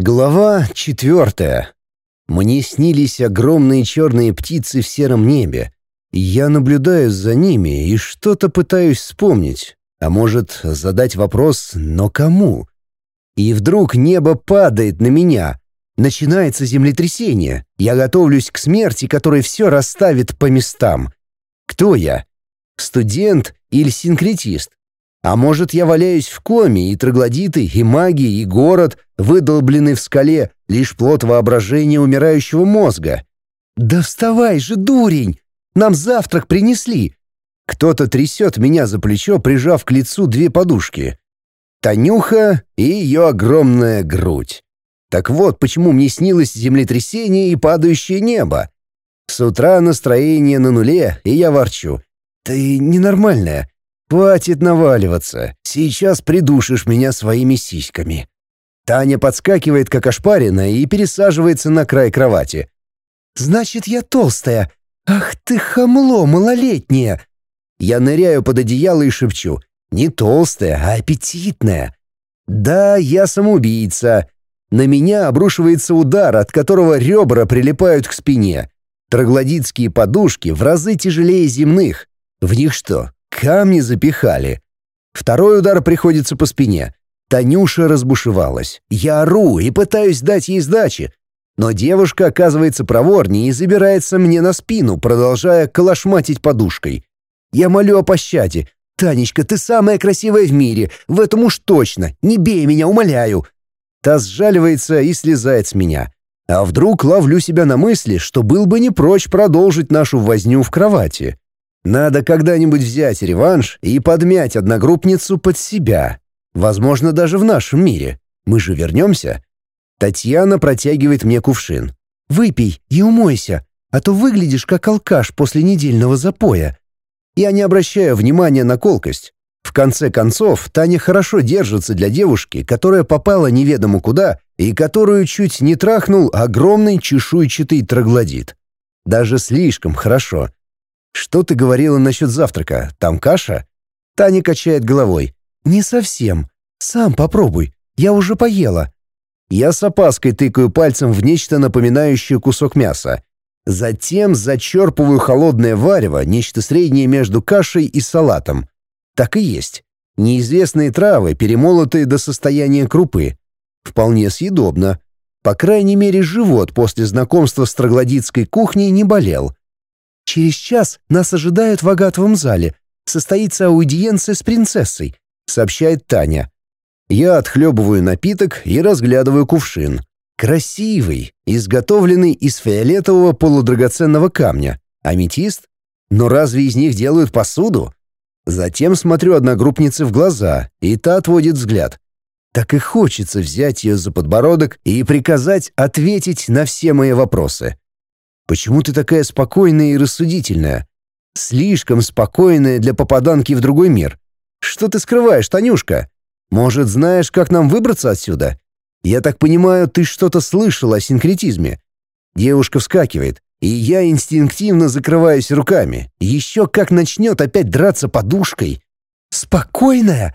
Глава четвертая. Мне снились огромные черные птицы в сером небе. Я наблюдаю за ними и что-то пытаюсь вспомнить. А может, задать вопрос «но кому?» И вдруг небо падает на меня. Начинается землетрясение. Я готовлюсь к смерти, которая все расставит по местам. Кто я? Студент или синкретист? А может, я валяюсь в коме, и троглодиты, и маги, и город, выдолбленный в скале, лишь плод воображения умирающего мозга? Да вставай же, дурень! Нам завтрак принесли. Кто-то трясет меня за плечо, прижав к лицу две подушки. Танюха и ее огромная грудь. Так вот, почему мне снилось землетрясение и падающее небо. С утра настроение на нуле, и я ворчу. «Ты ненормальная. «Хватит наваливаться. Сейчас придушишь меня своими сиськами». Таня подскакивает, как ошпаренная, и пересаживается на край кровати. «Значит, я толстая. Ах ты хамло малолетнее!» Я ныряю под одеяло и шепчу. «Не толстая, а аппетитная». «Да, я самоубийца». На меня обрушивается удар, от которого ребра прилипают к спине. Троглодитские подушки в разы тяжелее земных. В них что, Камни запихали. Второй удар приходится по спине. Танюша разбушевалась. Я ору и пытаюсь дать ей сдачи. Но девушка оказывается проворнее и забирается мне на спину, продолжая колошматить подушкой. Я молю о пощаде. «Танечка, ты самая красивая в мире, в этом уж точно. Не бей меня, умоляю». Та сжаливается и слезает с меня. А вдруг ловлю себя на мысли, что был бы не прочь продолжить нашу возню в кровати. Надо когда-нибудь взять реванш и подмять одногруппницу под себя. Возможно, даже в нашем мире. Мы же вернемся. Татьяна протягивает мне кувшин. «Выпей и умойся, а то выглядишь как алкаш после недельного запоя». Я не обращаю внимания на колкость. В конце концов, Таня хорошо держится для девушки, которая попала неведомо куда и которую чуть не трахнул огромный чешуйчатый троглодит. Даже слишком хорошо — «Что ты говорила насчет завтрака? Там каша?» Таня качает головой. «Не совсем. Сам попробуй. Я уже поела». Я с опаской тыкаю пальцем в нечто напоминающее кусок мяса. Затем зачерпываю холодное варево, нечто среднее между кашей и салатом. Так и есть. Неизвестные травы, перемолотые до состояния крупы. Вполне съедобно. По крайней мере, живот после знакомства с троглодитской кухней не болел. Через час нас ожидают в агатовом зале. Состоится аудиенция с принцессой», — сообщает Таня. Я отхлебываю напиток и разглядываю кувшин. Красивый, изготовленный из фиолетового полудрагоценного камня. Аметист? Но разве из них делают посуду? Затем смотрю одногруппнице в глаза, и та отводит взгляд. Так и хочется взять ее за подбородок и приказать ответить на все мои вопросы. Почему ты такая спокойная и рассудительная? Слишком спокойная для попаданки в другой мир. Что ты скрываешь, Танюшка? Может, знаешь, как нам выбраться отсюда? Я так понимаю, ты что-то слышала о синкретизме. Девушка вскакивает, и я инстинктивно закрываюсь руками. Еще как начнет опять драться подушкой. Спокойная?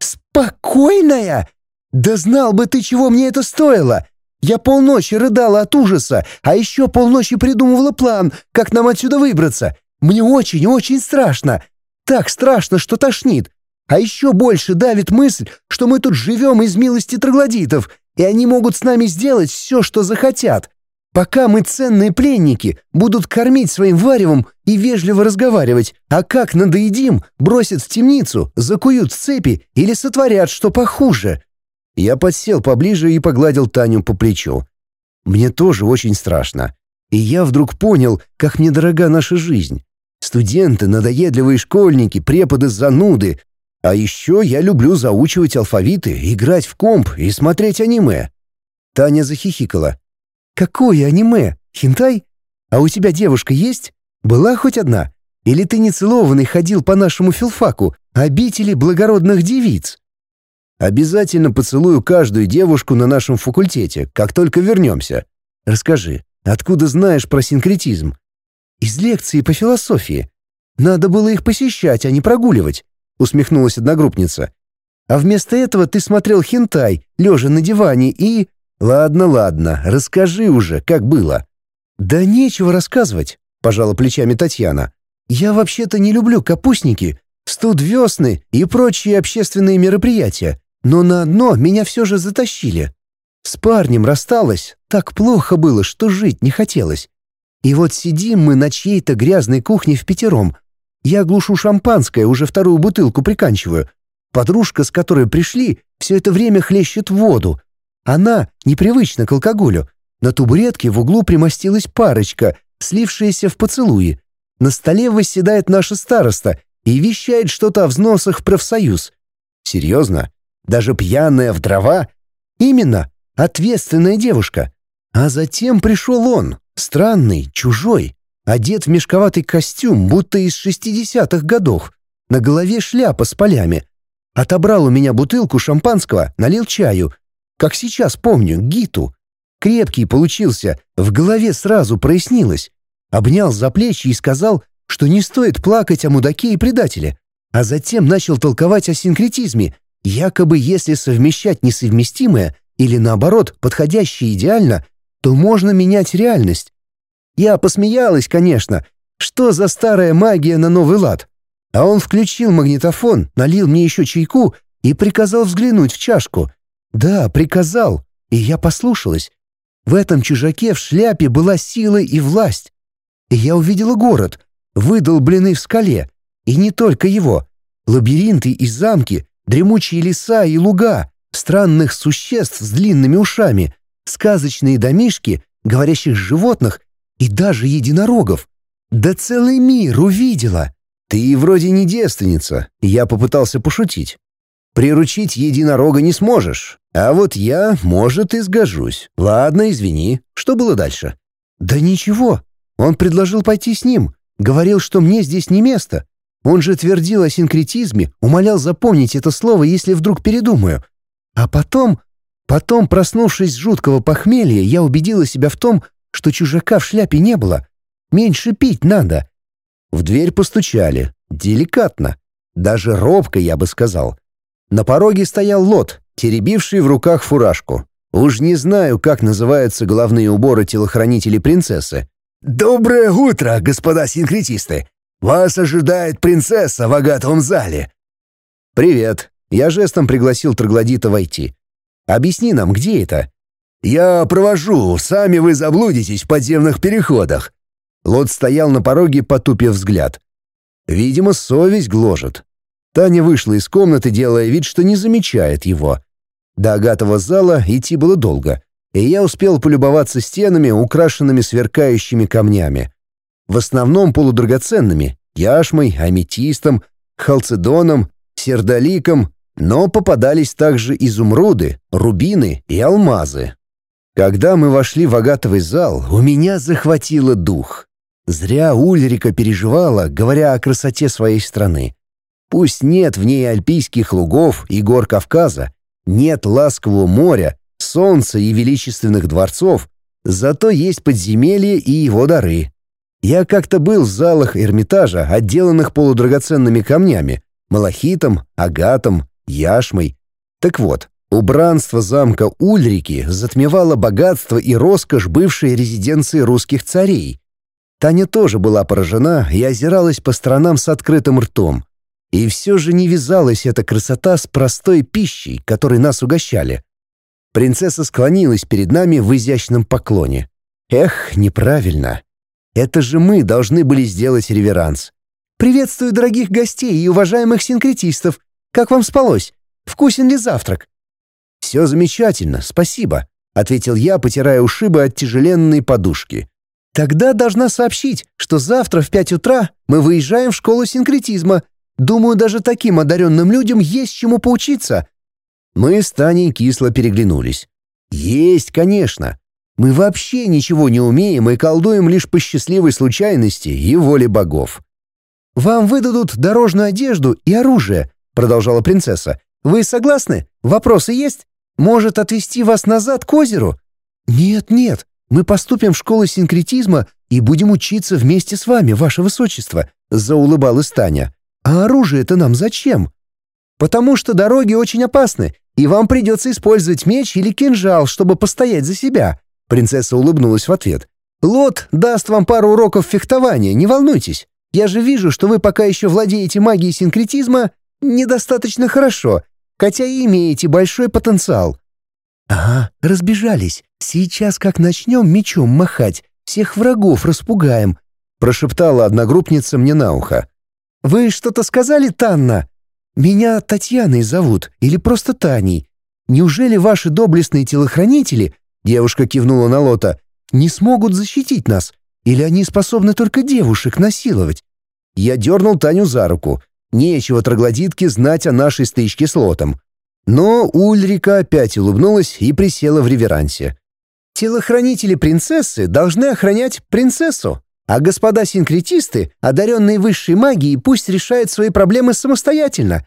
Спокойная? Да знал бы ты, чего мне это стоило! Я полночи рыдала от ужаса, а еще полночи придумывала план, как нам отсюда выбраться. Мне очень-очень страшно. Так страшно, что тошнит. А еще больше давит мысль, что мы тут живем из милости троглодитов, и они могут с нами сделать все, что захотят. Пока мы ценные пленники, будут кормить своим варевом и вежливо разговаривать, а как надоедим, бросят в темницу, закуют в цепи или сотворят что похуже. Я подсел поближе и погладил Таню по плечу. Мне тоже очень страшно. И я вдруг понял, как мне дорога наша жизнь. Студенты, надоедливые школьники, преподы зануды. А еще я люблю заучивать алфавиты, играть в комп и смотреть аниме. Таня захихикала. «Какое аниме? Хинтай? А у тебя девушка есть? Была хоть одна? Или ты нецелованный ходил по нашему филфаку, обители благородных девиц?» Обязательно поцелую каждую девушку на нашем факультете, как только вернемся. Расскажи, откуда знаешь про синкретизм? Из лекции по философии. Надо было их посещать, а не прогуливать, усмехнулась одногруппница. А вместо этого ты смотрел хентай, лежа на диване и... Ладно, ладно, расскажи уже, как было. Да нечего рассказывать, пожала плечами Татьяна. Я вообще-то не люблю капустники, студ весны и прочие общественные мероприятия, но на одно меня все же затащили. С парнем рассталась, так плохо было, что жить не хотелось. И вот сидим мы на чьей-то грязной кухне в пятером. Я глушу шампанское, уже вторую бутылку приканчиваю. Подружка, с которой пришли, все это время хлещет воду. Она непривычна к алкоголю. На табуретке в углу примостилась парочка, слившаяся в поцелуи. На столе восседает наша староста и вещает что-то о взносах в профсоюз. Серьезно? Даже пьяная в дрова? Именно, ответственная девушка. А затем пришел он, странный, чужой, одет в мешковатый костюм, будто из шестидесятых годов. На голове шляпа с полями. Отобрал у меня бутылку шампанского, налил чаю. Как сейчас помню, гиту. Крепкий получился, в голове сразу прояснилось. Обнял за плечи и сказал, что не стоит плакать о мудаке и предателе. А затем начал толковать о синкретизме, якобы если совмещать несовместимое или наоборот подходящее идеально, то можно менять реальность. Я посмеялась, конечно. Что за старая магия на новый лад? А он включил магнитофон, налил мне еще чайку и приказал взглянуть в чашку. Да, приказал, и я послушалась. В этом чужаке в шляпе была сила и власть. И я увидела город, выдолбленный в скале. И не только его. Лабиринты и замки, дремучие леса и луга, странных существ с длинными ушами, сказочные домишки, говорящих животных и даже единорогов. Да целый мир увидела. Ты вроде не девственница, я попытался пошутить. Приручить единорога не сможешь, а вот я, может, и сгожусь. Ладно, извини. Что было дальше? Да ничего. Он предложил пойти с ним. Говорил, что мне здесь не место. Он же твердил о синкретизме, умолял запомнить это слово, если вдруг передумаю. А потом, потом, проснувшись с жуткого похмелья, я убедила себя в том, что чужака в шляпе не было. Меньше пить надо. В дверь постучали. Деликатно. Даже робко, я бы сказал. На пороге стоял лот, теребивший в руках фуражку. Уж не знаю, как называются головные уборы телохранителей принцессы. «Доброе утро, господа синкретисты! Вас ожидает принцесса в агатовом зале!» «Привет!» Я жестом пригласил троглодита войти. «Объясни нам, где это?» «Я провожу, сами вы заблудитесь в подземных переходах». Лот стоял на пороге, потупив взгляд. Видимо, совесть гложет. Таня вышла из комнаты, делая вид, что не замечает его. До агатого зала идти было долго, и я успел полюбоваться стенами, украшенными сверкающими камнями. В основном полудрагоценными — яшмой, аметистом, халцедоном, сердоликом, но попадались также изумруды, рубины и алмазы. Когда мы вошли в агатовый зал, у меня захватило дух. Зря Ульрика переживала, говоря о красоте своей страны. Пусть нет в ней альпийских лугов и гор Кавказа, нет ласкового моря, солнца и величественных дворцов, зато есть подземелье и его дары. Я как-то был в залах Эрмитажа, отделанных полудрагоценными камнями, малахитом, агатом, яшмой. Так вот, убранство замка Ульрики затмевало богатство и роскошь бывшей резиденции русских царей. Таня тоже была поражена и озиралась по сторонам с открытым ртом. И все же не вязалась эта красота с простой пищей, которой нас угощали. Принцесса склонилась перед нами в изящном поклоне. Эх, неправильно. Это же мы должны были сделать реверанс. «Приветствую дорогих гостей и уважаемых синкретистов. Как вам спалось? Вкусен ли завтрак?» «Все замечательно, спасибо», — ответил я, потирая ушибы от тяжеленной подушки. «Тогда должна сообщить, что завтра в пять утра мы выезжаем в школу синкретизма Думаю, даже таким одаренным людям есть чему поучиться». Мы с Таней кисло переглянулись. «Есть, конечно. Мы вообще ничего не умеем и колдуем лишь по счастливой случайности и воле богов». «Вам выдадут дорожную одежду и оружие», — продолжала принцесса. «Вы согласны? Вопросы есть? Может отвезти вас назад к озеру?» «Нет, нет, мы поступим в школу синкретизма и будем учиться вместе с вами, ваше высочество», — заулыбалась Таня. «А оружие-то нам зачем?» Потому что дороги очень опасны, и вам придется использовать меч или кинжал, чтобы постоять за себя». Принцесса улыбнулась в ответ. «Лот даст вам пару уроков фехтования, не волнуйтесь. Я же вижу, что вы пока еще владеете магией синкретизма недостаточно хорошо, хотя и имеете большой потенциал». «Ага, разбежались. Сейчас как начнем мечом махать, всех врагов распугаем», прошептала одногруппница мне на ухо. «Вы что-то сказали, Танна?» «Меня Татьяной зовут, или просто Таней. Неужели ваши доблестные телохранители, девушка кивнула на Лота, не смогут защитить нас? Или они способны только девушек насиловать?» Я дернул Таню за руку. Нечего троглодитке знать о нашей стычке с Лотом. Но Ульрика опять улыбнулась и присела в реверансе. «Телохранители принцессы должны охранять принцессу, а господа синкретисты, одаренные высшей магией, пусть решают свои проблемы самостоятельно.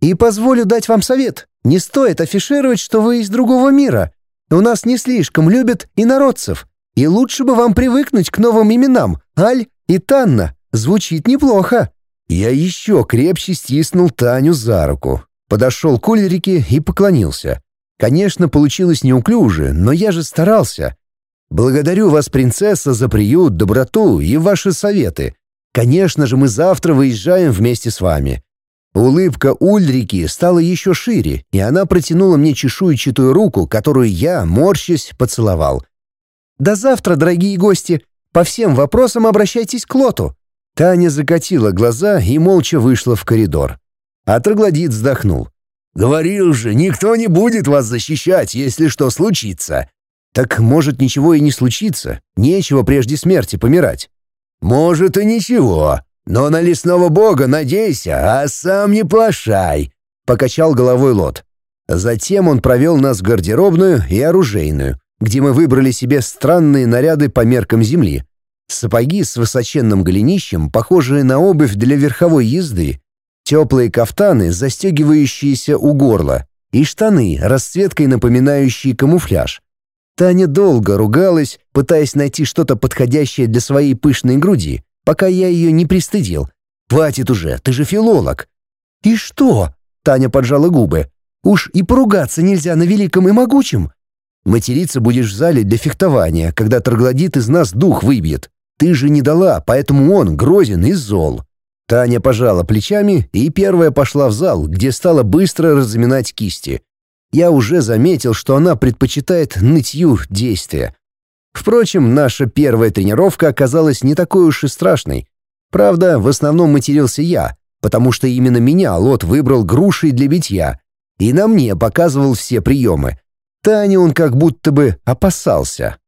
И позволю дать вам совет. Не стоит афишировать, что вы из другого мира. У нас не слишком любят инородцев. И лучше бы вам привыкнуть к новым именам. Аль и Танна. Звучит неплохо». Я еще крепче стиснул Таню за руку. Подошел к Ульрике и поклонился. Конечно, получилось неуклюже, но я же старался. Благодарю вас, принцесса, за приют, доброту и ваши советы. Конечно же, мы завтра выезжаем вместе с вами». Улыбка Ульрики стала еще шире, и она протянула мне чешуйчатую руку, которую я, морщась, поцеловал. «До завтра, дорогие гости. По всем вопросам обращайтесь к Лоту». Таня закатила глаза и молча вышла в коридор. А троглодит вздохнул. «Говорил же, никто не будет вас защищать, если что случится. Так может ничего и не случится, нечего прежде смерти помирать. Может и ничего, но на лесного бога надейся, а сам не плашай, покачал головой Лот. Затем он провел нас в гардеробную и оружейную, где мы выбрали себе странные наряды по меркам земли. Сапоги с высоченным голенищем, похожие на обувь для верховой езды, теплые кафтаны, застегивающиеся у горла, и штаны, расцветкой напоминающие камуфляж. Таня долго ругалась, пытаясь найти что-то подходящее для своей пышной груди, пока я ее не пристыдил. «Хватит уже, ты же филолог!» «И что?» — Таня поджала губы. «Уж и поругаться нельзя на великом и могучем!» «Материться будешь в зале для фехтования, когда троглодит из нас дух выбьет. Ты же не дала, поэтому он грозен и зол». Таня пожала плечами и первая пошла в зал, где стала быстро разминать кисти я уже заметил, что она предпочитает нытью действия. Впрочем, наша первая тренировка оказалась не такой уж и страшной. Правда, в основном матерился я, потому что именно меня Лот выбрал грушей для битья, и на мне показывал все приемы. Таня он как будто бы опасался.